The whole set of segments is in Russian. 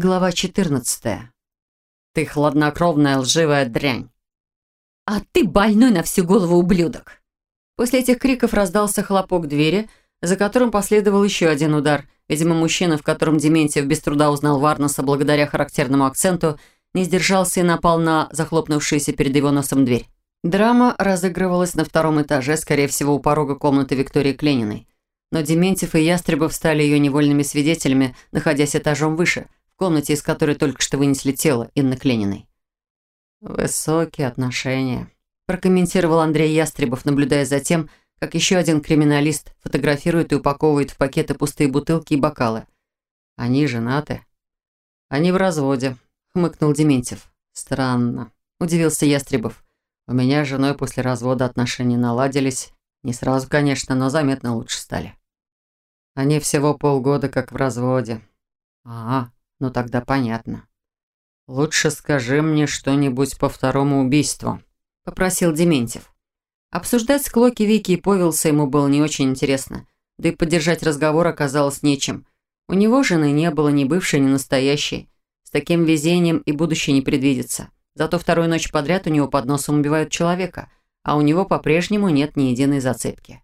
Глава 14. Ты хладнокровная лживая дрянь. А ты больной на всю голову ублюдок. После этих криков раздался хлопок двери, за которым последовал еще один удар. Видимо, мужчина, в котором Дементьев без труда узнал Варнаса благодаря характерному акценту, не сдержался и напал на захлопнувшуюся перед его носом дверь. Драма разыгрывалась на втором этаже, скорее всего, у порога комнаты Виктории Клениной. Но Дементьев и Ястребов стали ее невольными свидетелями, находясь этажом выше – комнате, из которой только что вынесли тело Инны Клениной. «Высокие отношения», – прокомментировал Андрей Ястребов, наблюдая за тем, как еще один криминалист фотографирует и упаковывает в пакеты пустые бутылки и бокалы. «Они женаты?» «Они в разводе», – хмыкнул Дементьев. «Странно», – удивился Ястребов. «У меня с женой после развода отношения наладились. Не сразу, конечно, но заметно лучше стали». «Они всего полгода как в разводе». «А, ну тогда понятно. «Лучше скажи мне что-нибудь по второму убийству», – попросил Дементьев. Обсуждать склоки Вики и Повелса ему было не очень интересно, да и поддержать разговор оказалось нечем. У него жены не было ни бывшей, ни настоящей. С таким везением и будущее не предвидится. Зато вторую ночь подряд у него под носом убивают человека, а у него по-прежнему нет ни единой зацепки.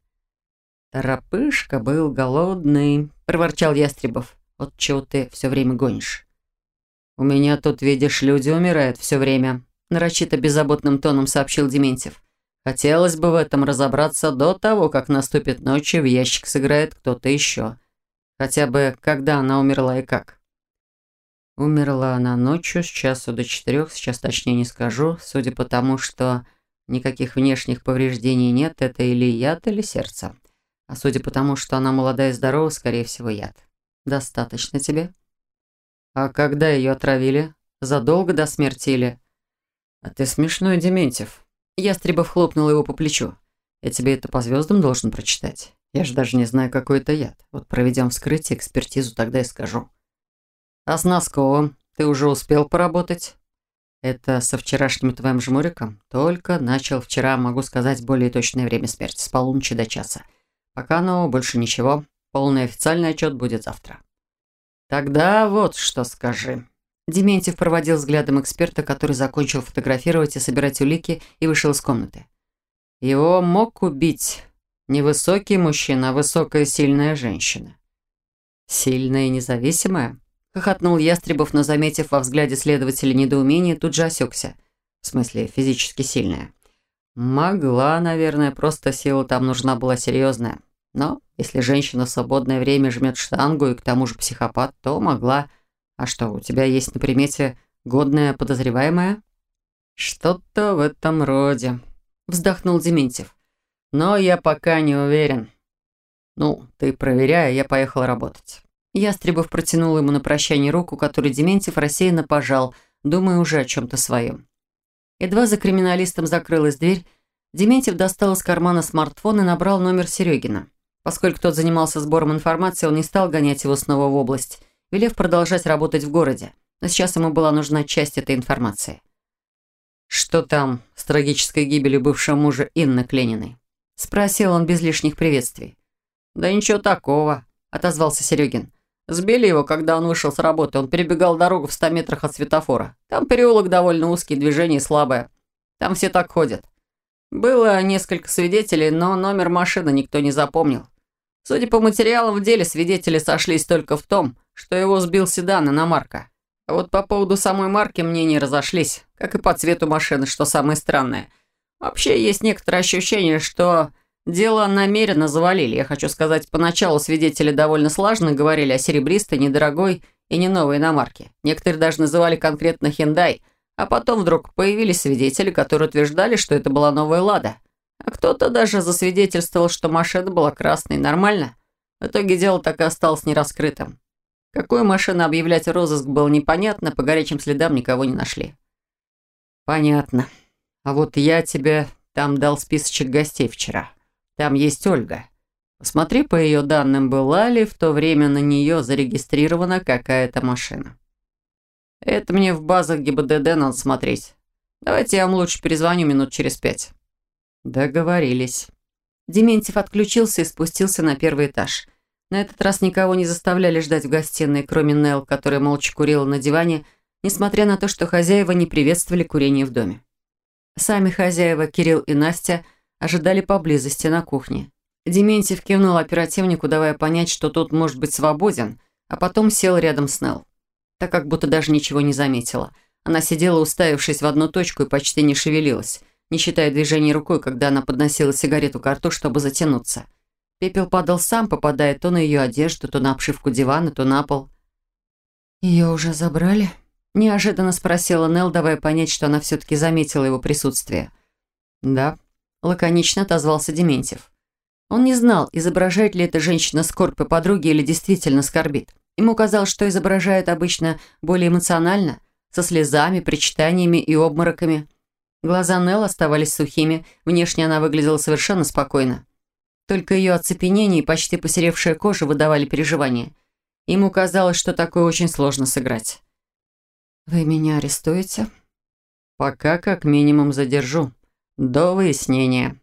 «Торопышка был голодный», – проворчал Ястребов. Вот чего ты все время гонишь. У меня тут, видишь, люди умирают все время, нарочито беззаботным тоном сообщил Дементьев. Хотелось бы в этом разобраться до того, как наступит ночь и в ящик сыграет кто-то еще. Хотя бы, когда она умерла и как. Умерла она ночью с часу до четырех, сейчас точнее не скажу, судя по тому, что никаких внешних повреждений нет, это или яд, или сердце. А судя по тому, что она молодая и здорова, скорее всего, яд. Достаточно тебе? А когда ее отравили? Задолго до смерти или... А ты смешной, Дементьев. Ястребов хлопнул его по плечу. Я тебе это по звездам должен прочитать. Я же даже не знаю, какой это яд. Вот проведем вскрытие, экспертизу, тогда и скажу. А с Носковым ты уже успел поработать? Это со вчерашним твоим жмуриком? Только начал вчера, могу сказать, более точное время смерти, с полуночи до часа. Пока, но больше ничего. Полный официальный отчет будет завтра. Тогда вот что скажи. Дементьев проводил взглядом эксперта, который закончил фотографировать и собирать улики и вышел из комнаты. Его мог убить не высокий мужчина, а высокая сильная женщина. Сильная и независимая? Хохотнул Ястребов, но, заметив во взгляде следователя недоумение, тут же осекся. В смысле, физически сильная. Могла, наверное, просто сила там нужна была серьезная. Но если женщина в свободное время жмет штангу и к тому же психопат, то могла. А что, у тебя есть на примете годная подозреваемая? Что-то в этом роде, вздохнул Дементьев. Но я пока не уверен. Ну, ты проверяй, а я поехал работать. Ястребов протянул ему на прощание руку, которую Дементьев рассеянно пожал, думая уже о чем-то своем. Едва за криминалистом закрылась дверь, Дементьев достал из кармана смартфон и набрал номер Серегина. Поскольку тот занимался сбором информации, он не стал гонять его снова в область, велев продолжать работать в городе. Но сейчас ему была нужна часть этой информации. «Что там с трагической гибелью бывшего мужа Инны Клениной?» Спросил он без лишних приветствий. «Да ничего такого», – отозвался Серегин. «Сбили его, когда он вышел с работы. Он перебегал дорогу в ста метрах от светофора. Там переулок довольно узкий, движение слабое. Там все так ходят. Было несколько свидетелей, но номер машины никто не запомнил. Судя по материалам в деле, свидетели сошлись только в том, что его сбил седан иномарка. А вот по поводу самой марки мнения разошлись, как и по цвету машины, что самое странное. Вообще есть некоторое ощущение, что дело намеренно завалили. Я хочу сказать, поначалу свидетели довольно слаженно говорили о серебристой, недорогой и не новой иномарке. Некоторые даже называли конкретно Hyundai, а потом вдруг появились свидетели, которые утверждали, что это была новая «Лада». А кто-то даже засвидетельствовал, что машина была красной. Нормально? В итоге дело так и осталось нераскрытым. Какую машину объявлять розыск было непонятно, по горячим следам никого не нашли. Понятно. А вот я тебе там дал списочек гостей вчера. Там есть Ольга. Посмотри по ее данным, была ли в то время на нее зарегистрирована какая-то машина. Это мне в базах ГИБДД надо смотреть. Давайте я вам лучше перезвоню минут через пять. Договорились. Дементьев отключился и спустился на первый этаж. На этот раз никого не заставляли ждать в гостиной, кроме Нелл, которая молча курила на диване, несмотря на то, что хозяева не приветствовали курение в доме. Сами хозяева, Кирилл и Настя, ожидали поблизости на кухне. Дементьев кивнул оперативнику, давая понять, что тот может быть свободен, а потом сел рядом с Нелл. Так как будто даже ничего не заметила. Она сидела, уставившись в одну точку и почти не шевелилась, не считая движений рукой, когда она подносила сигарету к рту, чтобы затянуться. Пепел падал сам, попадая то на ее одежду, то на обшивку дивана, то на пол. «Ее уже забрали?» Неожиданно спросила Нелл, давая понять, что она все-таки заметила его присутствие. «Да», — лаконично отозвался Дементьев. Он не знал, изображает ли эта женщина скорбь по подруге или действительно скорбит. Ему казалось, что изображают обычно более эмоционально, со слезами, причитаниями и обмороками. Глаза Нелл оставались сухими, внешне она выглядела совершенно спокойно. Только ее оцепенение и почти посеревшая кожа выдавали переживания. Ему казалось, что такое очень сложно сыграть. «Вы меня арестуете?» «Пока как минимум задержу. До выяснения.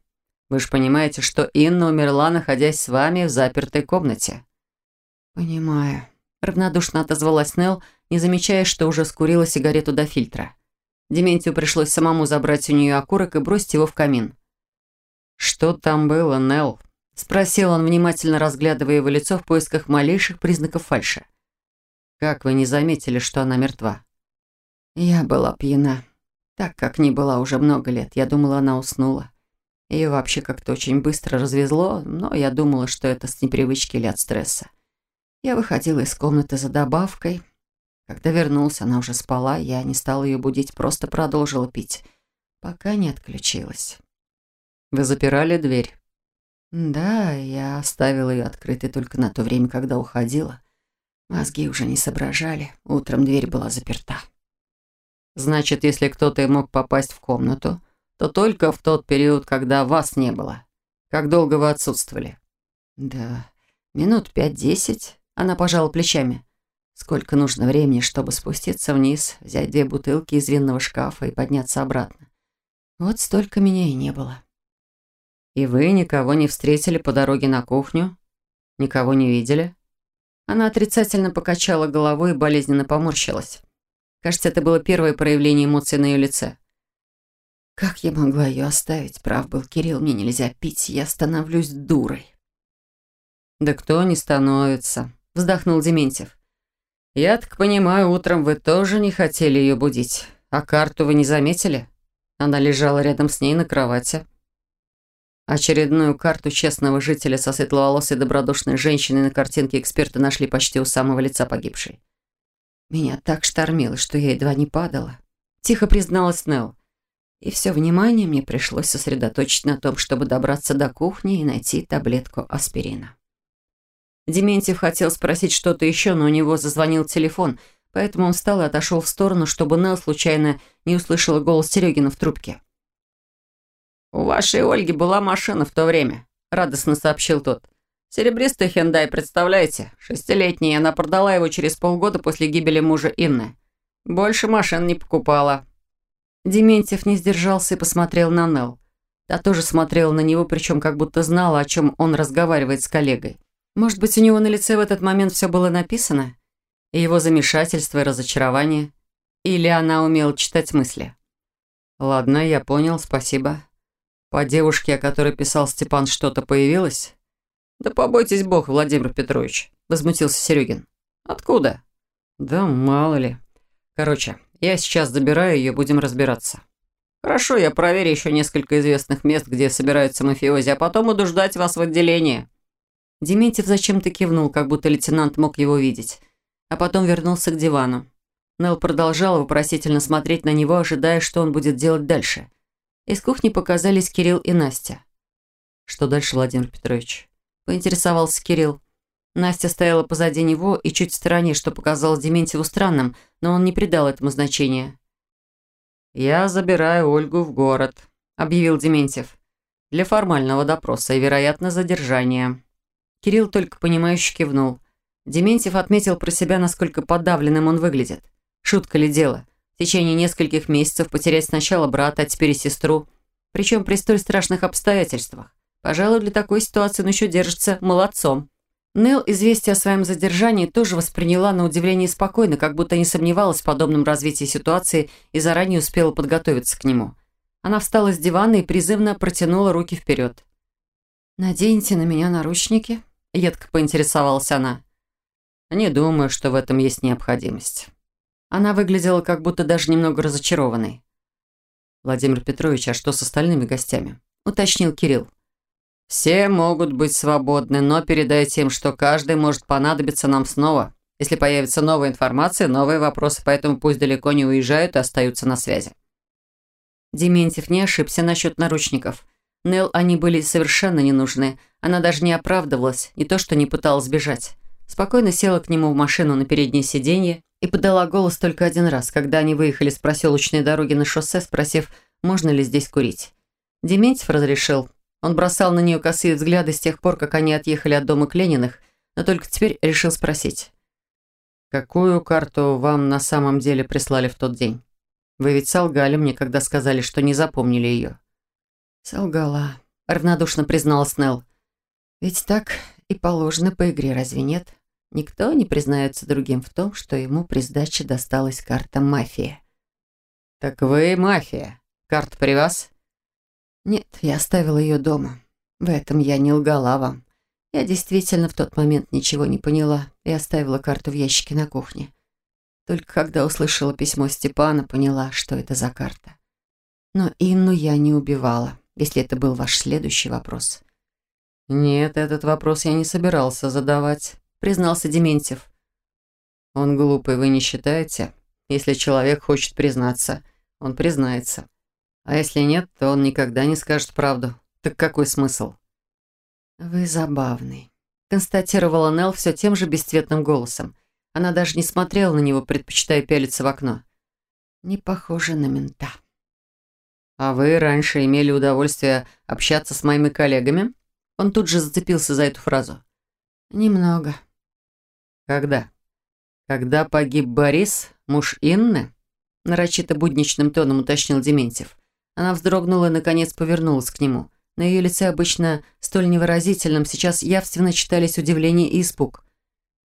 Вы же понимаете, что Инна умерла, находясь с вами в запертой комнате». «Понимаю», — равнодушно отозвалась Нелл, не замечая, что уже скурила сигарету до фильтра. Дементию пришлось самому забрать у нее окурок и бросить его в камин. «Что там было, Нелл?» — спросил он, внимательно разглядывая его лицо в поисках малейших признаков фальши. «Как вы не заметили, что она мертва?» Я была пьяна. Так как не была уже много лет, я думала, она уснула. Ее вообще как-то очень быстро развезло, но я думала, что это с непривычки или от стресса. Я выходила из комнаты за добавкой. Когда вернулся, она уже спала, я не стала ее будить, просто продолжила пить, пока не отключилась. «Вы запирали дверь?» «Да, я оставила ее открытой только на то время, когда уходила. Мозги уже не соображали, утром дверь была заперта». Значит, если кто-то и мог попасть в комнату, то только в тот период, когда вас не было. Как долго вы отсутствовали? Да, минут пять-десять. Она пожала плечами. Сколько нужно времени, чтобы спуститься вниз, взять две бутылки из винного шкафа и подняться обратно. Вот столько меня и не было. И вы никого не встретили по дороге на кухню? Никого не видели? Она отрицательно покачала головой и болезненно поморщилась. Кажется, это было первое проявление эмоций на ее лице. Как я могла ее оставить? Прав был Кирилл, мне нельзя пить, я становлюсь дурой. Да кто не становится, вздохнул Дементьев. Я так понимаю, утром вы тоже не хотели ее будить. А карту вы не заметили? Она лежала рядом с ней на кровати. Очередную карту честного жителя со светловолосой добродушной женщиной на картинке эксперты нашли почти у самого лица погибшей. Меня так штормило, что я едва не падала. Тихо призналась Нелл. И все внимание мне пришлось сосредоточить на том, чтобы добраться до кухни и найти таблетку аспирина. Дементьев хотел спросить что-то еще, но у него зазвонил телефон, поэтому он встал и отошел в сторону, чтобы Нелл случайно не услышала голос Серегина в трубке. «У вашей Ольги была машина в то время», — радостно сообщил тот. Серебристый хендай, представляете? Шестилетний, она продала его через полгода после гибели мужа Инны. Больше машин не покупала. Дементьев не сдержался и посмотрел на Нелл. Та тоже смотрела на него, причем как будто знала, о чем он разговаривает с коллегой. Может быть, у него на лице в этот момент все было написано? И его замешательство и разочарование? Или она умела читать мысли? Ладно, я понял, спасибо. По девушке, о которой писал Степан, что-то появилось? «Да побойтесь бог, Владимир Петрович», – возмутился Серегин. «Откуда?» «Да мало ли. Короче, я сейчас забираю ее, будем разбираться». «Хорошо, я проверю еще несколько известных мест, где собираются мафиози, а потом буду ждать вас в отделении». Дементьев зачем-то кивнул, как будто лейтенант мог его видеть, а потом вернулся к дивану. Нелл продолжала вопросительно смотреть на него, ожидая, что он будет делать дальше. Из кухни показались Кирилл и Настя. «Что дальше, Владимир Петрович?» поинтересовался Кирилл. Настя стояла позади него и чуть в стороне, что показалось Дементьеву странным, но он не придал этому значения. «Я забираю Ольгу в город», — объявил Дементьев. «Для формального допроса и, вероятно, задержания». Кирилл только понимающе кивнул. Дементьев отметил про себя, насколько подавленным он выглядит. Шутка ли дело? В течение нескольких месяцев потерять сначала брата, а теперь и сестру. Причем при столь страшных обстоятельствах. Пожалуй, для такой ситуации он еще держится молодцом. Нелл известие о своем задержании тоже восприняла на удивление спокойно, как будто не сомневалась в подобном развитии ситуации и заранее успела подготовиться к нему. Она встала с дивана и призывно протянула руки вперед. «Наденьте на меня наручники», — едко поинтересовалась она. «Не думаю, что в этом есть необходимость». Она выглядела как будто даже немного разочарованной. «Владимир Петрович, а что с остальными гостями?» — уточнил Кирилл. «Все могут быть свободны, но передайте им, что каждый может понадобиться нам снова. Если появится новая информация, новые вопросы, поэтому пусть далеко не уезжают и остаются на связи». Дементьев не ошибся насчет наручников. Нел они были совершенно не нужны. Она даже не оправдывалась, не то что не пыталась сбежать. Спокойно села к нему в машину на переднее сиденье и подала голос только один раз, когда они выехали с проселочной дороги на шоссе, спросив, можно ли здесь курить. Дементьев разрешил, он бросал на нее косые взгляды с тех пор, как они отъехали от дома к Лениных, но только теперь решил спросить. «Какую карту вам на самом деле прислали в тот день? Вы ведь солгали мне, когда сказали, что не запомнили ее». «Солгала», — равнодушно призналась Нелл. «Ведь так и положено по игре, разве нет? Никто не признается другим в том, что ему при сдаче досталась карта «Мафия». «Так вы мафия. Карта при вас?» Нет, я оставила ее дома. В этом я не лгала вам. Я действительно в тот момент ничего не поняла и оставила карту в ящике на кухне. Только когда услышала письмо Степана, поняла, что это за карта. Но Инну я не убивала, если это был ваш следующий вопрос. «Нет, этот вопрос я не собирался задавать», — признался Дементьев. «Он глупый, вы не считаете? Если человек хочет признаться, он признается. А если нет, то он никогда не скажет правду. Так какой смысл? «Вы забавный», — констатировала Нелл все тем же бесцветным голосом. Она даже не смотрела на него, предпочитая пялиться в окно. «Не похоже на мента». «А вы раньше имели удовольствие общаться с моими коллегами?» Он тут же зацепился за эту фразу. «Немного». «Когда?» «Когда погиб Борис, муж Инны?» Нарочито будничным тоном уточнил Дементьев. Она вздрогнула и, наконец, повернулась к нему. На ее лице, обычно столь невыразительном, сейчас явственно читались удивление и испуг.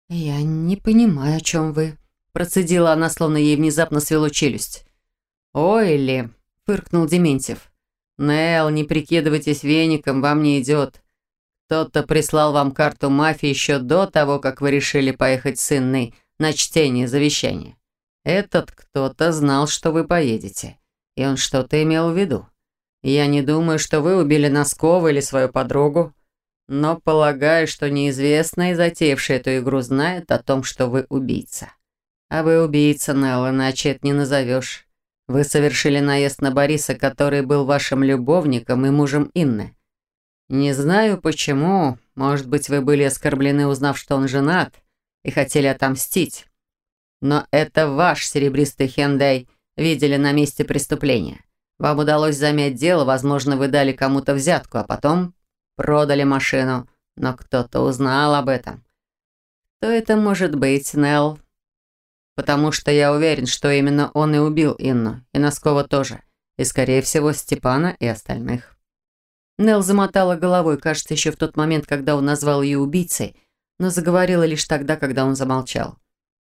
«Я не понимаю, о чем вы», – процедила она, словно ей внезапно свело челюсть. «Ой ли», – фыркнул Дементьев. «Нел, не прикидывайтесь веником, вам не идет. Кто-то прислал вам карту мафии еще до того, как вы решили поехать с Инной на чтение завещания. Этот кто-то знал, что вы поедете. И он что-то имел в виду. Я не думаю, что вы убили Носкова или свою подругу, но полагаю, что неизвестный, затеявший эту игру, знает о том, что вы убийца. А вы убийца, Нелл, иначе это не назовешь. Вы совершили наезд на Бориса, который был вашим любовником и мужем Инны. Не знаю почему, может быть, вы были оскорблены, узнав, что он женат, и хотели отомстить. Но это ваш серебристый хендай видели на месте преступления. Вам удалось замять дело, возможно, вы дали кому-то взятку, а потом продали машину, но кто-то узнал об этом. Кто это может быть, Нелл? Потому что я уверен, что именно он и убил Инну, и Носкова тоже, и, скорее всего, Степана и остальных. Нелл замотала головой, кажется, еще в тот момент, когда он назвал ее убийцей, но заговорила лишь тогда, когда он замолчал.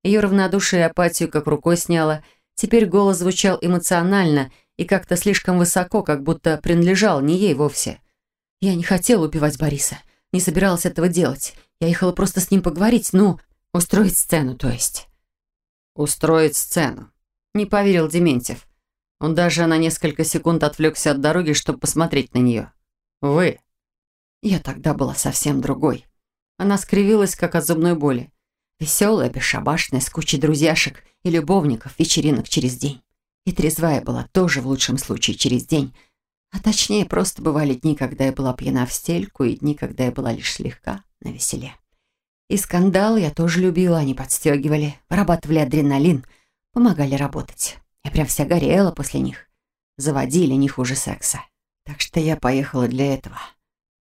Ее равнодушие и апатию как рукой сняла – Теперь голос звучал эмоционально и как-то слишком высоко, как будто принадлежал не ей вовсе. Я не хотела убивать Бориса, не собиралась этого делать. Я ехала просто с ним поговорить, ну, устроить сцену, то есть. Устроить сцену. Не поверил Дементьев. Он даже на несколько секунд отвлекся от дороги, чтобы посмотреть на нее. «Вы». Я тогда была совсем другой. Она скривилась, как от зубной боли. Веселая, бесшабашная, с кучей друзьяшек и любовников, вечеринок через день. И трезвая была тоже в лучшем случае через день. А точнее, просто бывали дни, когда я была пьяна в стельку, и дни, когда я была лишь слегка на веселе. И скандалы я тоже любила, они подстегивали, вырабатывали адреналин, помогали работать. Я прям вся горела после них. Заводили не хуже секса. Так что я поехала для этого.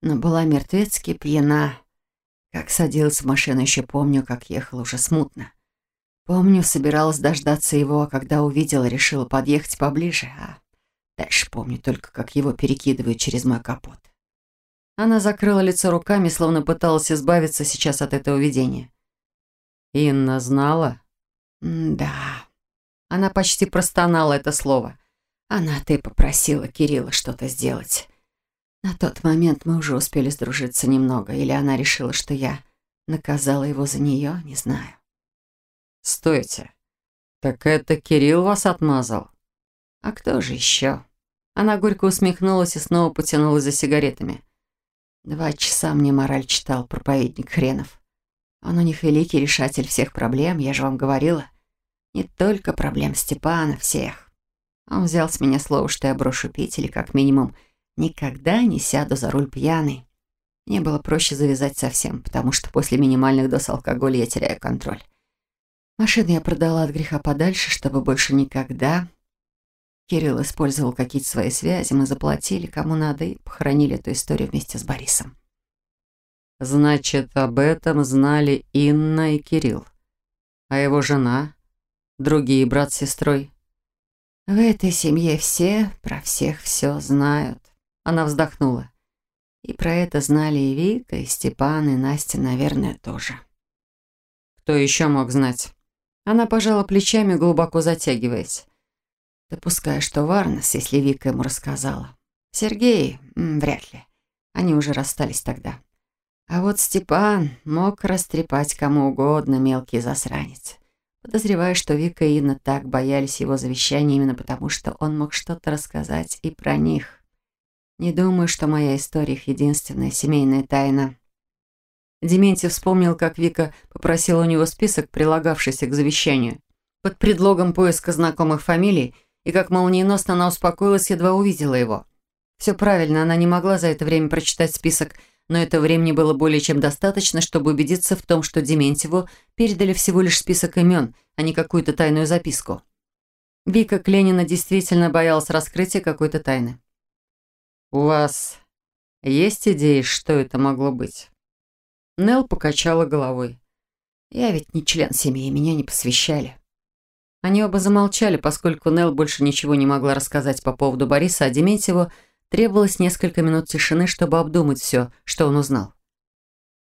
Но была мертвецки пьяна, как садилась в машину, еще помню, как ехала уже смутно. Помню, собиралась дождаться его, а когда увидела, решила подъехать поближе, а дальше помню только, как его перекидывают через мой капот. Она закрыла лицо руками, словно пыталась избавиться сейчас от этого видения. «Инна знала?» «Да». Она почти простонала это слово. «Она-то и попросила Кирилла что-то сделать. На тот момент мы уже успели сдружиться немного, или она решила, что я наказала его за нее, не знаю». «Стойте. Так это Кирилл вас отмазал?» «А кто же еще?» Она горько усмехнулась и снова потянулась за сигаретами. Два часа мне мораль читал проповедник хренов. Он у них великий решатель всех проблем, я же вам говорила. Не только проблем Степана, всех. Он взял с меня слово, что я брошу пить или, как минимум, никогда не сяду за руль пьяный. Мне было проще завязать совсем, потому что после минимальных доз алкоголя я теряю контроль. Машину я продала от греха подальше, чтобы больше никогда Кирилл использовал какие-то свои связи, мы заплатили кому надо и похоронили эту историю вместе с Борисом. Значит, об этом знали Инна и Кирилл. А его жена? Другие брат с сестрой? В этой семье все про всех все знают. Она вздохнула. И про это знали и Вика, и Степан, и Настя, наверное, тоже. Кто еще мог знать? Она пожала плечами, глубоко затягиваясь. Допускаю, что Варнес, если Вика ему рассказала. Сергей, вряд ли. Они уже расстались тогда. А вот Степан мог растрепать кому угодно мелкий засранец. Подозреваю, что Вика и Инна так боялись его завещания именно потому, что он мог что-то рассказать и про них. Не думаю, что моя история их единственная семейная тайна. Дементьев вспомнил, как Вика попросила у него список, прилагавшийся к завещанию. Под предлогом поиска знакомых фамилий – и как молниеносно она успокоилась, едва увидела его. Все правильно, она не могла за это время прочитать список, но этого времени было более чем достаточно, чтобы убедиться в том, что Дементьеву передали всего лишь список имен, а не какую-то тайную записку. Вика Кленина действительно боялась раскрытия какой-то тайны. «У вас есть идеи, что это могло быть?» Нел покачала головой. «Я ведь не член семьи, меня не посвящали». Они оба замолчали, поскольку Нел больше ничего не могла рассказать по поводу Бориса, а Дементьеву требовалось несколько минут тишины, чтобы обдумать все, что он узнал.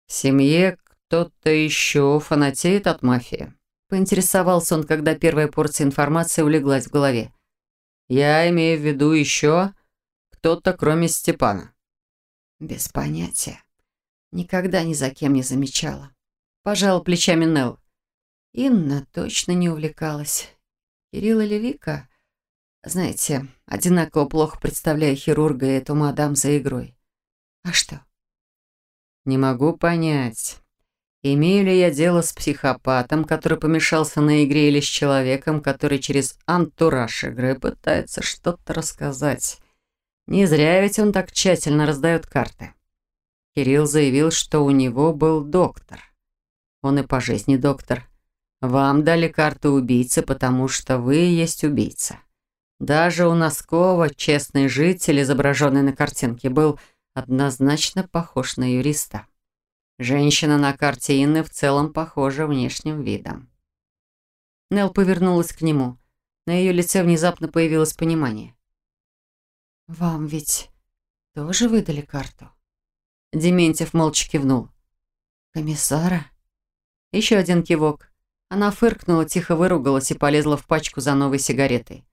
«В семье кто-то еще фанатеет от мафии», — поинтересовался он, когда первая порция информации улеглась в голове. «Я имею в виду еще кто-то, кроме Степана». «Без понятия. Никогда ни за кем не замечала». Пожал плечами Нелл. Инна точно не увлекалась. Кирилл или Вика, знаете, одинаково плохо представляя хирурга и эту мадам за игрой. А что? Не могу понять, имею ли я дело с психопатом, который помешался на игре или с человеком, который через антураж игры пытается что-то рассказать. Не зря ведь он так тщательно раздает карты. Кирилл заявил, что у него был доктор. Он и по жизни доктор. Вам дали карту убийцы, потому что вы есть убийца. Даже у Носкова честный житель, изображенный на картинке, был однозначно похож на юриста. Женщина на карте Инны в целом похожа внешним видом. Нел повернулась к нему. На ее лице внезапно появилось понимание. «Вам ведь тоже выдали карту?» Дементьев молча кивнул. «Комиссара?» Еще один кивок. Она фыркнула, тихо выругалась и полезла в пачку за новой сигаретой.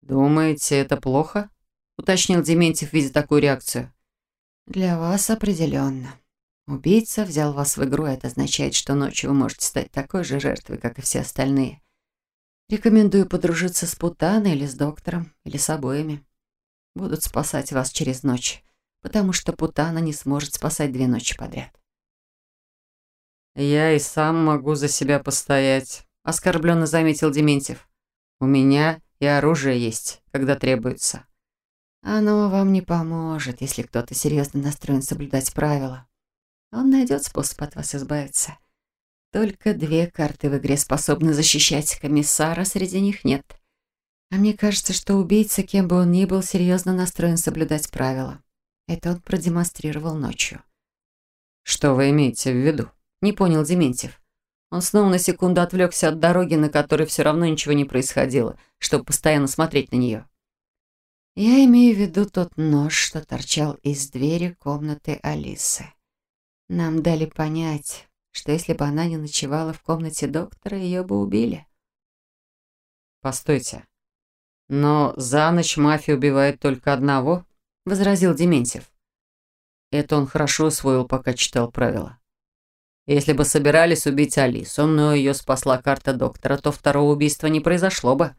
«Думаете, это плохо?» – уточнил Дементьев, видя такую реакцию. «Для вас определенно. Убийца взял вас в игру, это означает, что ночью вы можете стать такой же жертвой, как и все остальные. Рекомендую подружиться с Путаной или с доктором, или с обоими. Будут спасать вас через ночь, потому что Путана не сможет спасать две ночи подряд». «Я и сам могу за себя постоять», – оскорбленно заметил Дементьев. «У меня и оружие есть, когда требуется». «Оно вам не поможет, если кто-то серьезно настроен соблюдать правила. Он найдет способ от вас избавиться. Только две карты в игре способны защищать комиссара, среди них нет. А мне кажется, что убийца, кем бы он ни был, серьезно настроен соблюдать правила. Это он продемонстрировал ночью». «Что вы имеете в виду?» Не понял Дементьев. Он снова на секунду отвлекся от дороги, на которой все равно ничего не происходило, чтобы постоянно смотреть на нее. Я имею в виду тот нож, что торчал из двери комнаты Алисы. Нам дали понять, что если бы она не ночевала в комнате доктора, ее бы убили. «Постойте. Но за ночь мафия убивает только одного?» — возразил Дементьев. Это он хорошо усвоил, пока читал правила. Если бы собирались убить Алису, но ее спасла карта доктора, то второго убийства не произошло бы.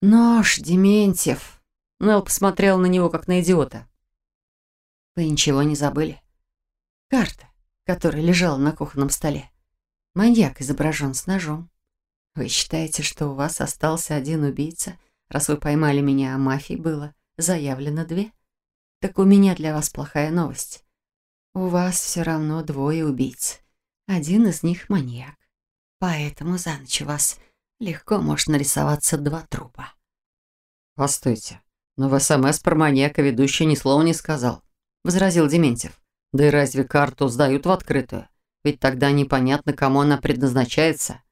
«Нож, Дементьев!» Нелл посмотрел на него, как на идиота. «Вы ничего не забыли? Карта, которая лежала на кухонном столе. Маньяк изображен с ножом. Вы считаете, что у вас остался один убийца, раз вы поймали меня, а мафии было заявлено две? Так у меня для вас плохая новость. У вас все равно двое убийц. Один из них маньяк. Поэтому за ночь у вас легко может нарисоваться два трупа. «Постойте, но в СМС про маньяка ведущий ни слова не сказал», — возразил Дементьев. «Да и разве карту сдают в открытую? Ведь тогда непонятно, кому она предназначается».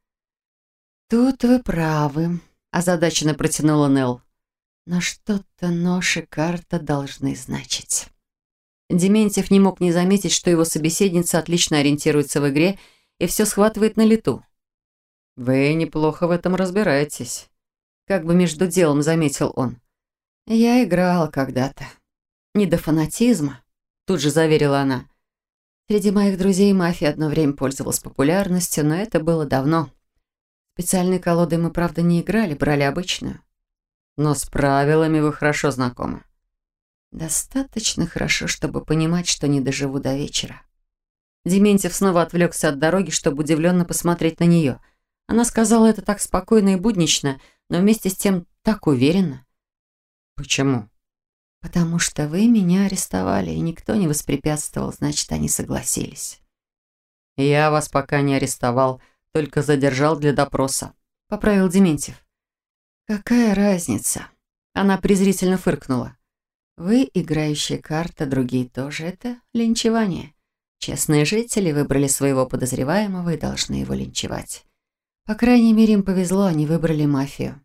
«Тут вы правы», — озадаченно протянула Нелл. «Но что-то нож и карта должны значить». Дементьев не мог не заметить, что его собеседница отлично ориентируется в игре и все схватывает на лету. «Вы неплохо в этом разбираетесь», — как бы между делом заметил он. «Я играл когда-то. Не до фанатизма», — тут же заверила она. «Среди моих друзей мафия одно время пользовалась популярностью, но это было давно. Специальной колодой мы, правда, не играли, брали обычную. Но с правилами вы хорошо знакомы. Достаточно хорошо, чтобы понимать, что не доживу до вечера. Дементьев снова отвлекся от дороги, чтобы удивленно посмотреть на нее. Она сказала это так спокойно и буднично, но вместе с тем так уверенно. «Почему?» «Потому что вы меня арестовали, и никто не воспрепятствовал, значит, они согласились». «Я вас пока не арестовал», только задержал для допроса», — поправил Дементьев. «Какая разница?» Она презрительно фыркнула. «Вы играющая карта, другие тоже. Это линчевание. Честные жители выбрали своего подозреваемого и должны его линчевать. По крайней мере, им повезло, они выбрали мафию».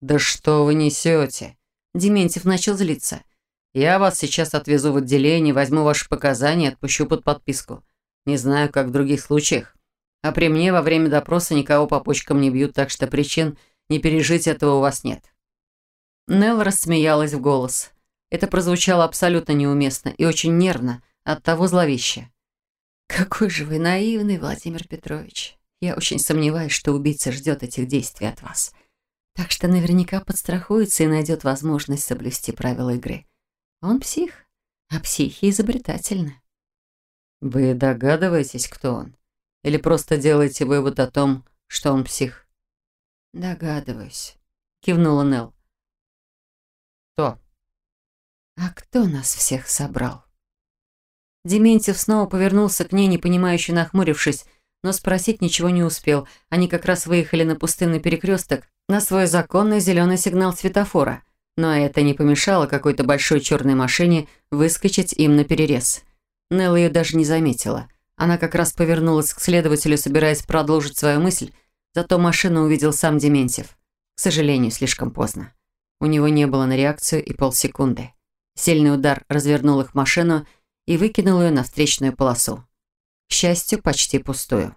«Да что вы несете?» Дементьев начал злиться. «Я вас сейчас отвезу в отделение, возьму ваши показания и отпущу под подписку. Не знаю, как в других случаях. А при мне во время допроса никого по почкам не бьют, так что причин не пережить этого у вас нет». Нелл рассмеялась в голос. Это прозвучало абсолютно неуместно и очень нервно, оттого зловеще. «Какой же вы наивный, Владимир Петрович. Я очень сомневаюсь, что убийца ждет этих действий от вас. Так что наверняка подстрахуется и найдет возможность соблюсти правила игры. Он псих, а психи изобретательны». «Вы догадываетесь, кто он?» Или просто делаете вывод о том, что он псих?» «Догадываюсь», — кивнула Нелл. «Кто?» «А кто нас всех собрал?» Дементьев снова повернулся к ней, непонимающе нахмурившись, но спросить ничего не успел. Они как раз выехали на пустынный перекресток на свой законный зеленый сигнал светофора. Но это не помешало какой-то большой черной машине выскочить им на перерез. Нелл ее даже не заметила. Она как раз повернулась к следователю, собираясь продолжить свою мысль, зато машину увидел сам Дементьев. К сожалению, слишком поздно. У него не было на реакцию и полсекунды. Сильный удар развернул их машину и выкинул ее на встречную полосу. К счастью, почти пустую.